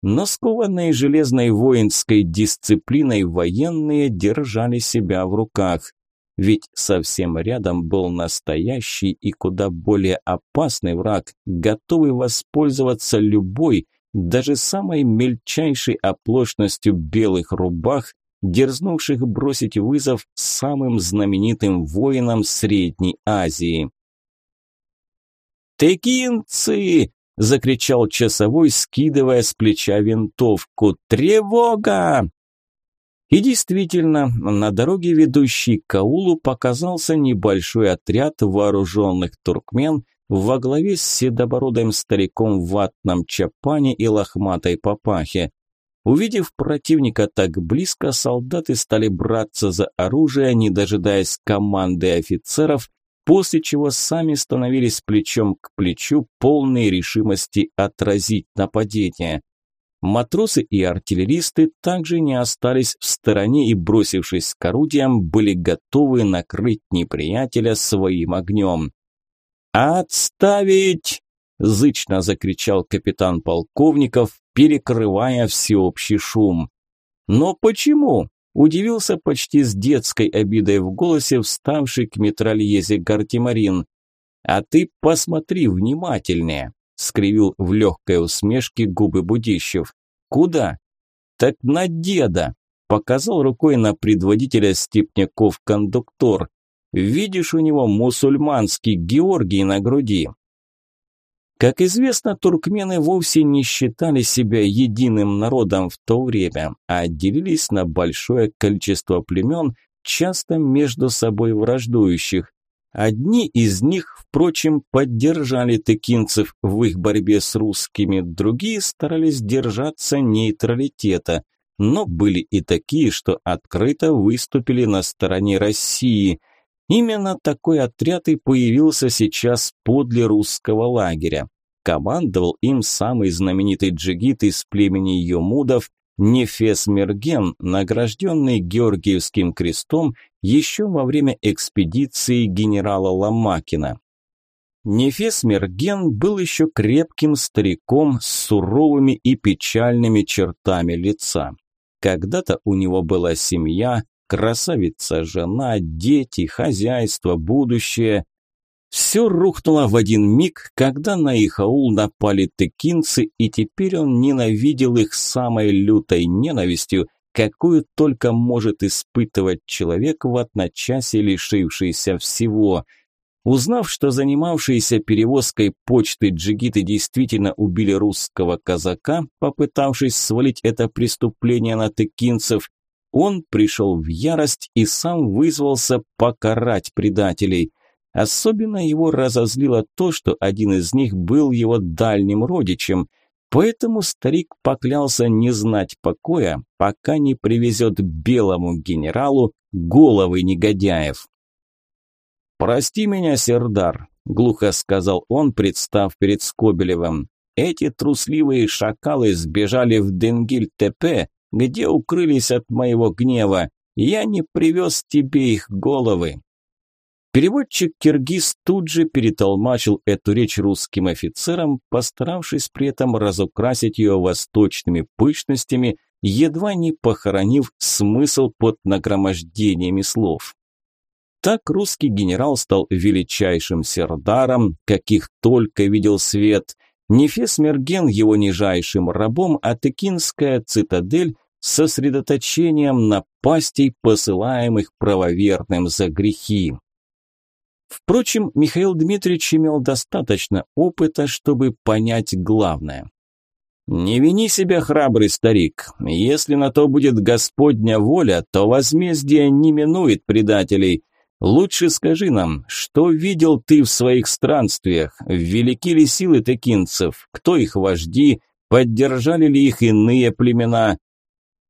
Но скованные железной воинской дисциплиной военные держали себя в руках. Ведь совсем рядом был настоящий и куда более опасный враг, готовый воспользоваться любой, даже самой мельчайшей оплошностью белых рубах, дерзнувших бросить вызов самым знаменитым воинам Средней Азии. «Текинцы!» – закричал часовой, скидывая с плеча винтовку. «Тревога!» И действительно, на дороге, ведущей к Каулу, показался небольшой отряд вооруженных туркмен во главе с седобородым стариком в ватном чапане и лохматой папахе. Увидев противника так близко, солдаты стали браться за оружие, не дожидаясь команды офицеров, после чего сами становились плечом к плечу, полной решимости отразить нападение. Матросы и артиллеристы также не остались в стороне и, бросившись к орудиям, были готовы накрыть неприятеля своим огнем. «Отставить!» – зычно закричал капитан полковников, перекрывая всеобщий шум. «Но почему?» – удивился почти с детской обидой в голосе вставший к метрольезе Гартимарин. «А ты посмотри внимательнее!» скривил в легкой усмешке губы Будищев. Куда? Так на деда, показал рукой на предводителя степняков кондуктор. Видишь у него мусульманский Георгий на груди. Как известно, туркмены вовсе не считали себя единым народом в то время, а делились на большое количество племен, часто между собой враждующих. Одни из них, впрочем, поддержали тыкинцев в их борьбе с русскими, другие старались держаться нейтралитета, но были и такие, что открыто выступили на стороне России – Именно такой отряд и появился сейчас подле русского лагеря. Командовал им самый знаменитый джигит из племени Юмудов Нефес Мерген, награжденный Георгиевским крестом еще во время экспедиции генерала Ломакина. Нефес Мерген был еще крепким стариком с суровыми и печальными чертами лица. Когда-то у него была семья, Красавица, жена, дети, хозяйство, будущее. Все рухнуло в один миг, когда на их аул напали тыкинцы, и теперь он ненавидел их самой лютой ненавистью, какую только может испытывать человек в одночасье лишившийся всего. Узнав, что занимавшиеся перевозкой почты джигиты действительно убили русского казака, попытавшись свалить это преступление на тыкинцев, он пришел в ярость и сам вызвался покарать предателей. Особенно его разозлило то, что один из них был его дальним родичем, поэтому старик поклялся не знать покоя, пока не привезет белому генералу головы негодяев. «Прости меня, Сердар», – глухо сказал он, представ перед Скобелевым. «Эти трусливые шакалы сбежали в Денгиль-Тепе, где укрылись от моего гнева. Я не привез тебе их головы». Переводчик Киргиз тут же перетолмачил эту речь русским офицерам, постаравшись при этом разукрасить ее восточными пышностями, едва не похоронив смысл под нагромождениями слов. Так русский генерал стал величайшим сердаром, каких только видел свет. Нефес Мерген его нижайшим рабом, а Текинская цитадель сосредоточением напастей, посылаемых правоверным за грехи. Впрочем, Михаил Дмитриевич имел достаточно опыта, чтобы понять главное. «Не вини себя, храбрый старик. Если на то будет Господня воля, то возмездие не минует предателей. Лучше скажи нам, что видел ты в своих странствиях? Велики ли силы текинцев? Кто их вожди? Поддержали ли их иные племена?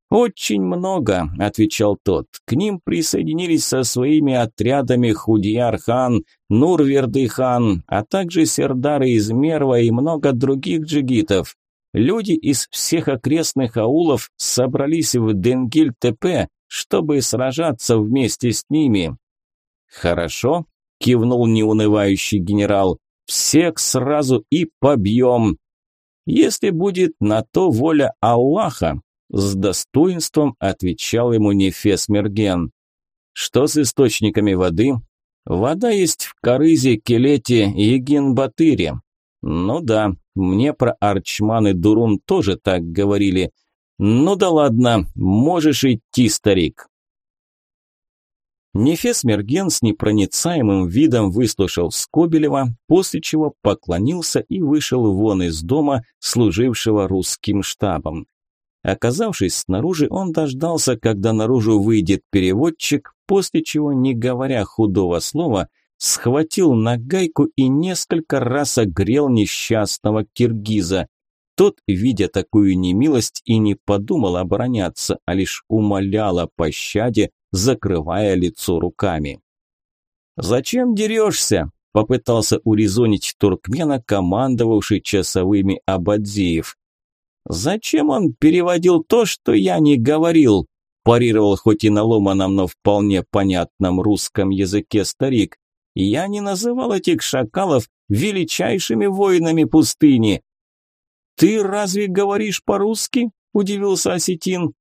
«Очень много», – отвечал тот. «К ним присоединились со своими отрядами Худияр-хан, Нурверды-хан, а также сердары из Мерва и много других джигитов. Люди из всех окрестных аулов собрались в Денгиль-Тепе, чтобы сражаться вместе с ними». «Хорошо», – кивнул неунывающий генерал. «Всех сразу и побьем. Если будет на то воля Аллаха, с достоинством отвечал ему Нефес Мерген. Что с источниками воды? Вода есть в Карызе, Келете и Генбатыре. Ну да, мне про Арчман и Дурун тоже так говорили. Ну да ладно, можешь идти, старик. Нефес Мерген с непроницаемым видом выслушал Скобелева, после чего поклонился и вышел вон из дома, служившего русским штабом. Оказавшись снаружи, он дождался, когда наружу выйдет переводчик, после чего, не говоря худого слова, схватил нагайку и несколько раз огрел несчастного киргиза. Тот, видя такую немилость, и не подумал обороняться, а лишь умолял о пощаде, закрывая лицо руками. «Зачем дерешься?» – попытался урезонить туркмена, командовавший часовыми Абадзиев. «Зачем он переводил то, что я не говорил?» парировал хоть и на ломаном, но вполне понятном русском языке старик. «Я не называл этих шакалов величайшими воинами пустыни». «Ты разве говоришь по-русски?» – удивился Осетин.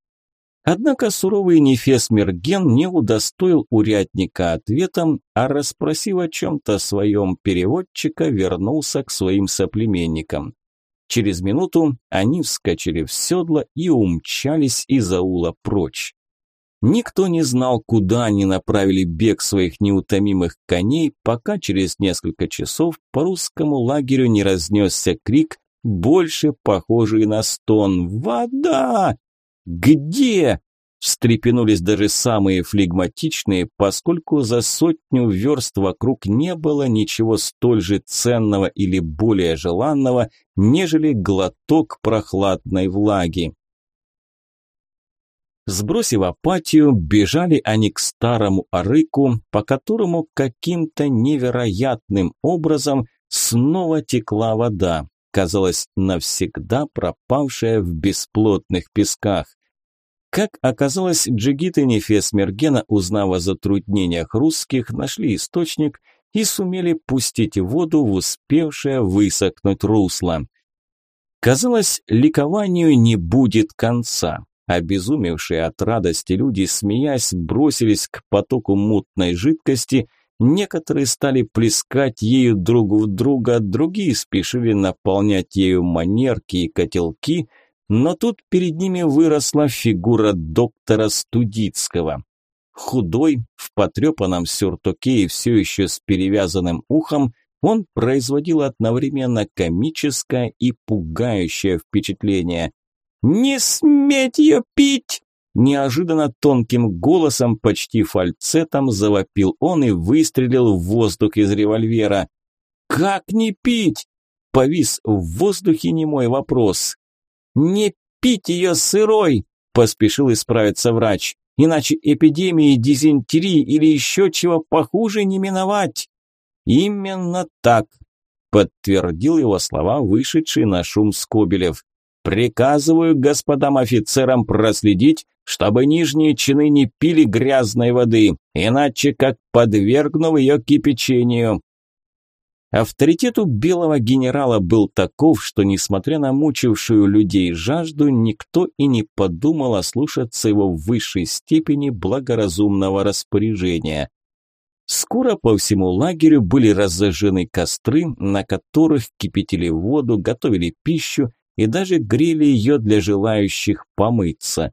Однако суровый Нефес Мерген не удостоил урядника ответом, а расспросив о чем-то своем переводчика, вернулся к своим соплеменникам. Через минуту они вскочили в седло и умчались из аула прочь. Никто не знал, куда они направили бег своих неутомимых коней, пока через несколько часов по русскому лагерю не разнесся крик, больше похожий на стон «Вода! Где?» Встрепенулись даже самые флегматичные, поскольку за сотню верст вокруг не было ничего столь же ценного или более желанного, нежели глоток прохладной влаги. Сбросив апатию, бежали они к старому арыку, по которому каким-то невероятным образом снова текла вода, казалось, навсегда пропавшая в бесплотных песках. Как оказалось, джигиты Нефес Мергена, узнав о затруднениях русских, нашли источник и сумели пустить воду в успевшее высохнуть русло. Казалось, ликованию не будет конца. Обезумевшие от радости люди, смеясь, бросились к потоку мутной жидкости, некоторые стали плескать ею друг в друга, другие спешили наполнять ею манерки и котелки, но тут перед ними выросла фигура доктора Студицкого. Худой, в потрепанном сюртуке и все еще с перевязанным ухом, он производил одновременно комическое и пугающее впечатление. «Не сметь ее пить!» Неожиданно тонким голосом, почти фальцетом, завопил он и выстрелил в воздух из револьвера. «Как не пить?» Повис в воздухе немой вопрос. «Не пить ее сырой!» – поспешил исправиться врач. «Иначе эпидемии дизентерии или еще чего похуже не миновать!» «Именно так!» – подтвердил его слова вышедший на шум Скобелев. Приказываю господам офицерам проследить, чтобы нижние чины не пили грязной воды, иначе как подвергну ее кипячению. Авторитет у белого генерала был таков, что, несмотря на мучившую людей жажду, никто и не подумал ослушаться его в высшей степени благоразумного распоряжения. Скоро по всему лагерю были разожжены костры, на которых кипятили воду, готовили пищу и даже грели ее для желающих помыться.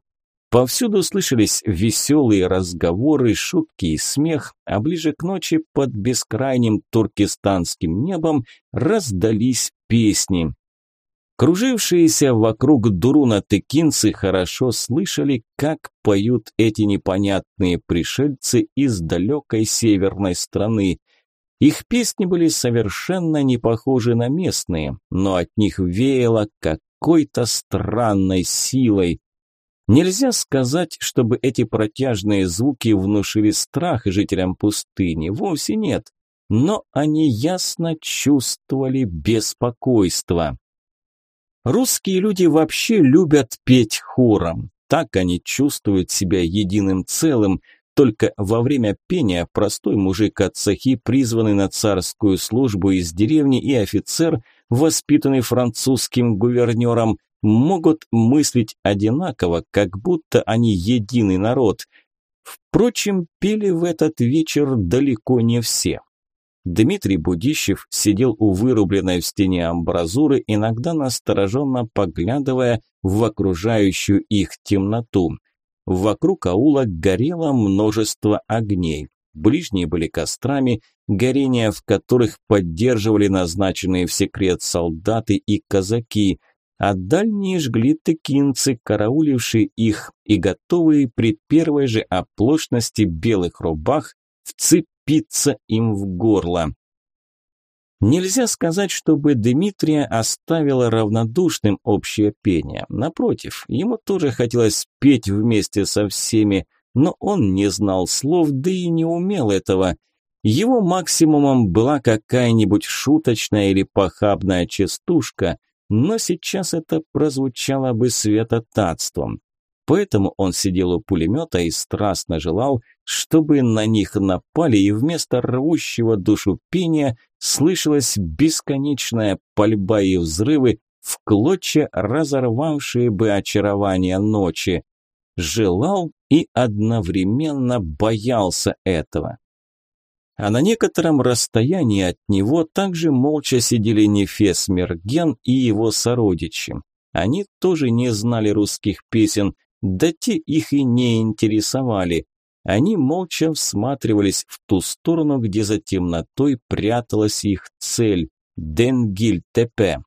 Повсюду слышались веселые разговоры, шутки и смех, а ближе к ночи под бескрайним туркестанским небом раздались песни. Кружившиеся вокруг Дуруна тыкинцы хорошо слышали, как поют эти непонятные пришельцы из далекой северной страны – их песни были совершенно не похожи на местные, но от них веяло какой-то странной силой. Нельзя сказать, чтобы эти протяжные звуки внушили страх жителям пустыни, вовсе нет, но они ясно чувствовали беспокойство. Русские люди вообще любят петь хором. Так они чувствуют себя единым целым, только во время пения простой мужик от Сахи, призванный на царскую службу из деревни, и офицер, воспитанный французским гувернером, могут мыслить одинаково, как будто они единый народ. Впрочем, пели в этот вечер далеко не все. Дмитрий Будищев сидел у вырубленной в стене амбразуры, иногда настороженно поглядывая в окружающую их темноту. Вокруг аула горело множество огней. Ближние были кострами, горения в которых поддерживали назначенные в секрет солдаты и казаки, а дальние жгли тыкинцы, караулившие их и готовые при первой же оплошности белых рубах вцепиться им в горло. Нельзя сказать, чтобы Дмитрия оставило равнодушным общее пение. Напротив, ему тоже хотелось петь вместе со всеми, но он не знал слов, да и не умел этого. Его максимумом была какая-нибудь шуточная или похабная частушка, но сейчас это прозвучало бы святотатством. Поэтому он сидел у пулемета и страстно желал, чтобы на них напали, и вместо рвущего душу пения слышалась бесконечная пальба и взрывы, в клочья разорвавшие бы очарование ночи. Желал и одновременно боялся этого а на некотором расстоянии от него также молча сидели Нефес Мерген и его сородичи. Они тоже не знали русских песен, да те их и не интересовали. Они молча всматривались в ту сторону, где за темнотой пряталась их цель – Денгиль-Тепе.